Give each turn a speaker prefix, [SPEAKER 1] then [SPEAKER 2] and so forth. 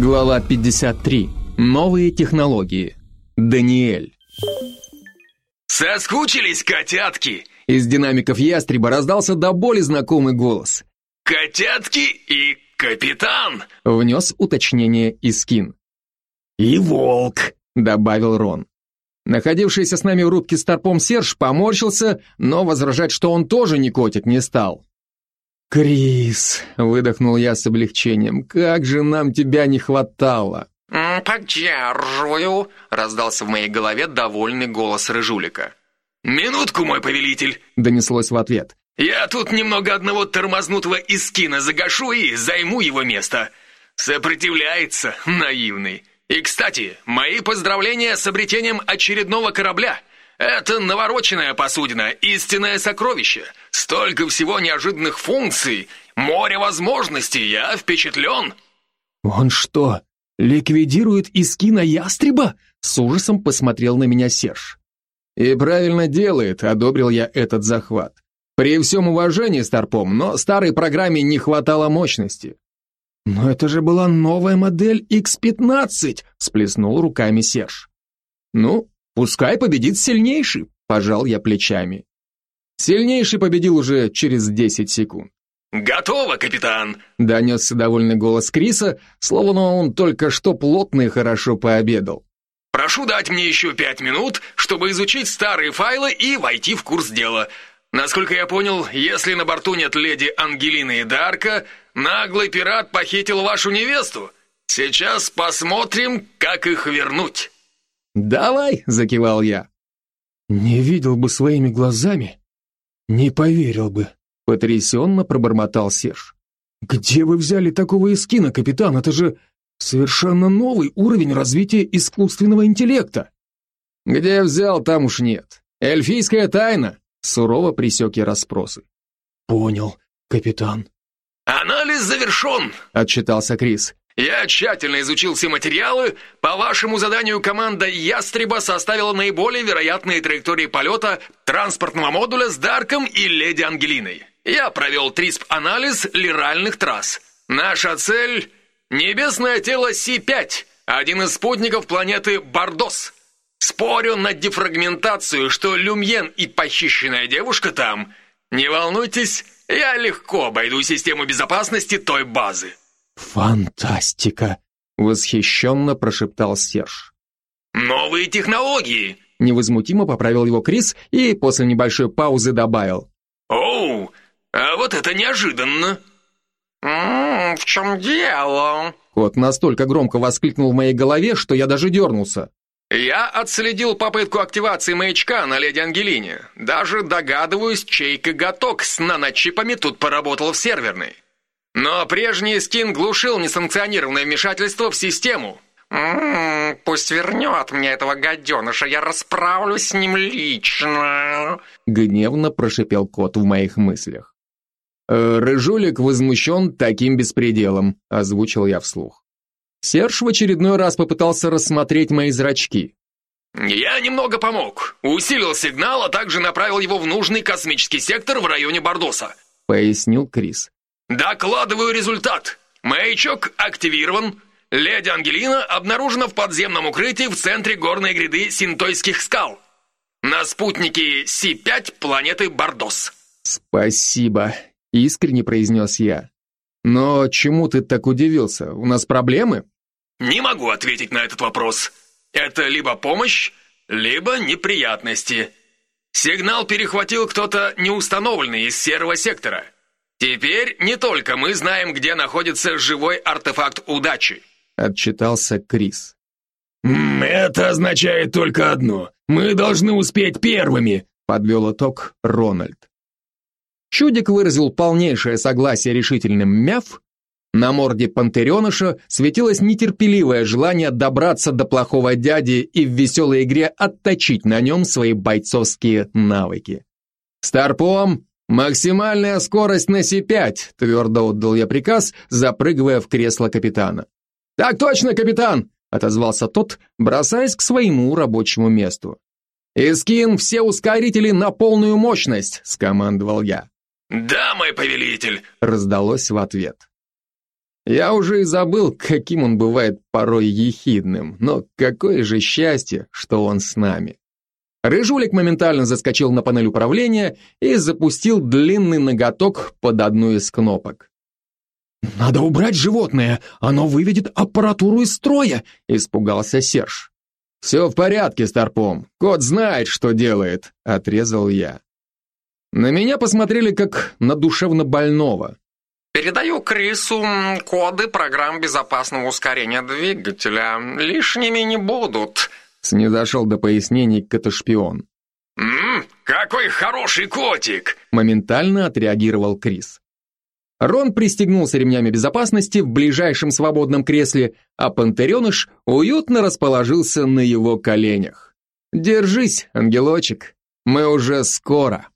[SPEAKER 1] Глава 53. Новые технологии. Даниэль.
[SPEAKER 2] «Соскучились, котятки?»
[SPEAKER 1] Из динамиков ястреба раздался до боли знакомый голос.
[SPEAKER 2] «Котятки и капитан!»
[SPEAKER 1] Внес уточнение Искин.
[SPEAKER 3] «И волк!»
[SPEAKER 1] добавил Рон. Находившийся с нами в рубке старпом Серж поморщился, но возражать, что он тоже не котик, не стал. «Крис», — выдохнул я с облегчением, — «как же нам тебя не хватало!»
[SPEAKER 2] «Поддерживаю», — раздался в моей голове довольный голос Рыжулика. «Минутку, мой повелитель», —
[SPEAKER 1] донеслось в ответ.
[SPEAKER 2] «Я тут немного одного тормознутого искина загашу и займу его место. Сопротивляется, наивный. И, кстати, мои поздравления с обретением очередного корабля. Это навороченная посудина, истинное сокровище. Столько всего неожиданных функций, море возможностей, я впечатлен.
[SPEAKER 1] Он что, ликвидирует Искина Ястреба? С ужасом посмотрел на меня Серж. И правильно делает, одобрил я этот захват. При всем уважении, Старпом, но старой программе не хватало мощности. «Но это же была новая модель X15!» — сплеснул руками Серж. «Ну, пускай победит сильнейший», — пожал я плечами. Сильнейший победил уже через 10 секунд.
[SPEAKER 2] «Готово, капитан!»
[SPEAKER 1] — донесся довольный голос Криса, словно он только что плотно и хорошо пообедал.
[SPEAKER 2] «Прошу дать мне еще пять минут, чтобы изучить старые файлы и войти в курс дела. Насколько я понял, если на борту нет леди Ангелины и Дарка, наглый пират похитил вашу невесту. Сейчас посмотрим, как их вернуть».
[SPEAKER 1] «Давай», — закивал я. «Не видел бы своими глазами, не поверил бы», — потрясенно пробормотал Серж. «Где вы взяли такого эскина, капитан? Это же совершенно новый уровень развития искусственного интеллекта». «Где взял, там уж нет. Эльфийская тайна», Сурово пресек я расспросы. «Понял, капитан».
[SPEAKER 2] «Анализ завершен», — отчитался Крис. «Я тщательно изучил все материалы. По вашему заданию команда «Ястреба» составила наиболее вероятные траектории полета транспортного модуля с Дарком и Леди Ангелиной. Я провел трисп-анализ лиральных трасс. Наша цель — небесное тело Си-5, один из спутников планеты Бардос. Спорю на дефрагментацию, что Люмьен и похищенная девушка там. Не волнуйтесь, я легко обойду систему безопасности той базы.
[SPEAKER 1] Фантастика, восхищенно прошептал Серж.
[SPEAKER 2] Новые технологии,
[SPEAKER 1] невозмутимо поправил его Крис и после небольшой паузы добавил.
[SPEAKER 2] Оу, а вот это неожиданно.
[SPEAKER 4] «М -м, в чем дело?
[SPEAKER 1] Кот настолько громко воскликнул в моей голове, что я даже дернулся.
[SPEAKER 2] Я отследил попытку активации маячка на леди Ангелине. Даже догадываюсь, чей коготок с наночипами тут поработал в серверной. Но прежний скин глушил несанкционированное вмешательство в систему.
[SPEAKER 4] М -м, пусть вернет мне этого гаденыша, я расправлюсь с ним лично.
[SPEAKER 1] Гневно прошипел кот в моих мыслях. «Э, Рыжулик возмущен таким беспределом, озвучил я вслух. Серж в очередной раз попытался рассмотреть мои зрачки.
[SPEAKER 2] «Я немного помог. Усилил сигнал, а также направил его в нужный космический сектор в районе Бардоса», —
[SPEAKER 1] пояснил Крис.
[SPEAKER 2] «Докладываю результат. Маячок активирован. Леди Ангелина обнаружена в подземном укрытии в центре горной гряды Синтойских скал. На спутнике Си-5 планеты Бардос».
[SPEAKER 1] «Спасибо», — искренне произнес я. «Но чему ты так удивился? У нас проблемы?»
[SPEAKER 2] Не могу ответить на этот вопрос. Это либо помощь, либо неприятности. Сигнал перехватил кто-то неустановленный из серого сектора. Теперь не только мы знаем, где находится живой артефакт удачи.
[SPEAKER 1] Отчитался Крис.
[SPEAKER 3] «Это означает только одно. Мы должны успеть первыми», подвел итог Рональд.
[SPEAKER 1] Чудик выразил полнейшее согласие решительным мяв на морде пантереныша светилось нетерпеливое желание добраться до плохого дяди и в веселой игре отточить на нем свои бойцовские навыки. «Старпом, максимальная скорость на Си-5», твердо отдал я приказ, запрыгивая в кресло капитана. «Так точно, капитан!» отозвался тот, бросаясь к своему рабочему месту. «Искин все ускорители на полную мощность», скомандовал я.
[SPEAKER 2] «Да, мой повелитель»,
[SPEAKER 1] раздалось в ответ. Я уже и забыл, каким он бывает порой ехидным, но какое же счастье, что он с нами. Рыжулик моментально заскочил на панель управления и запустил длинный ноготок под одну из кнопок.
[SPEAKER 3] «Надо убрать животное, оно выведет аппаратуру из строя», — испугался Серж.
[SPEAKER 1] «Все в порядке, Старпом, кот знает, что делает», — отрезал я. На меня посмотрели как на душевно больного.
[SPEAKER 4] Передаю Крису коды программ безопасного ускорения двигателя. Лишними не будут.
[SPEAKER 1] Снизошел до пояснений котошпион.
[SPEAKER 2] «Ммм, какой хороший котик!»
[SPEAKER 1] Моментально отреагировал Крис. Рон пристегнулся ремнями безопасности в ближайшем свободном кресле, а пантереныш уютно расположился на его коленях. «Держись, ангелочек, мы уже скоро».